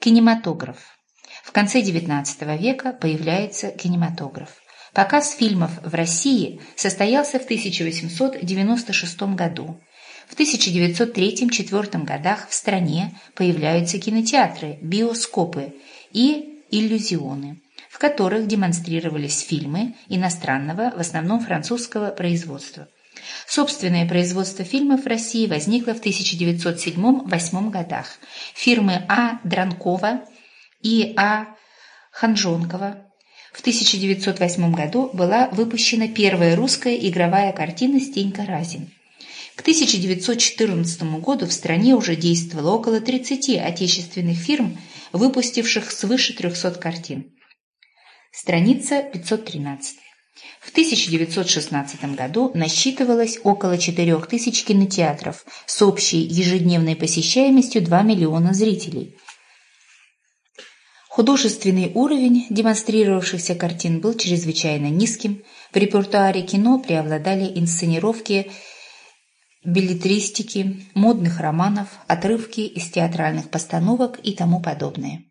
Кинематограф. В конце XIX века появляется кинематограф. Показ фильмов в России состоялся в 1896 году. В 1903-1904 годах в стране появляются кинотеатры, биоскопы и иллюзионы, в которых демонстрировались фильмы иностранного, в основном французского производства. Собственное производство фильмов в России возникло в 1907-1908 годах. Фирмы А. Дранкова и А. Ханжонкова. В 1908 году была выпущена первая русская игровая картина «Стенька Разин». К 1914 году в стране уже действовало около 30 отечественных фирм, выпустивших свыше 300 картин. Страница 513. В 1916 году насчитывалось около 4000 кинотеатров с общей ежедневной посещаемостью 2 миллиона зрителей. Художественный уровень демонстрировавшихся картин был чрезвычайно низким. В репертуаре кино преобладали инсценировки билетристики, модных романов, отрывки из театральных постановок и тому подобное.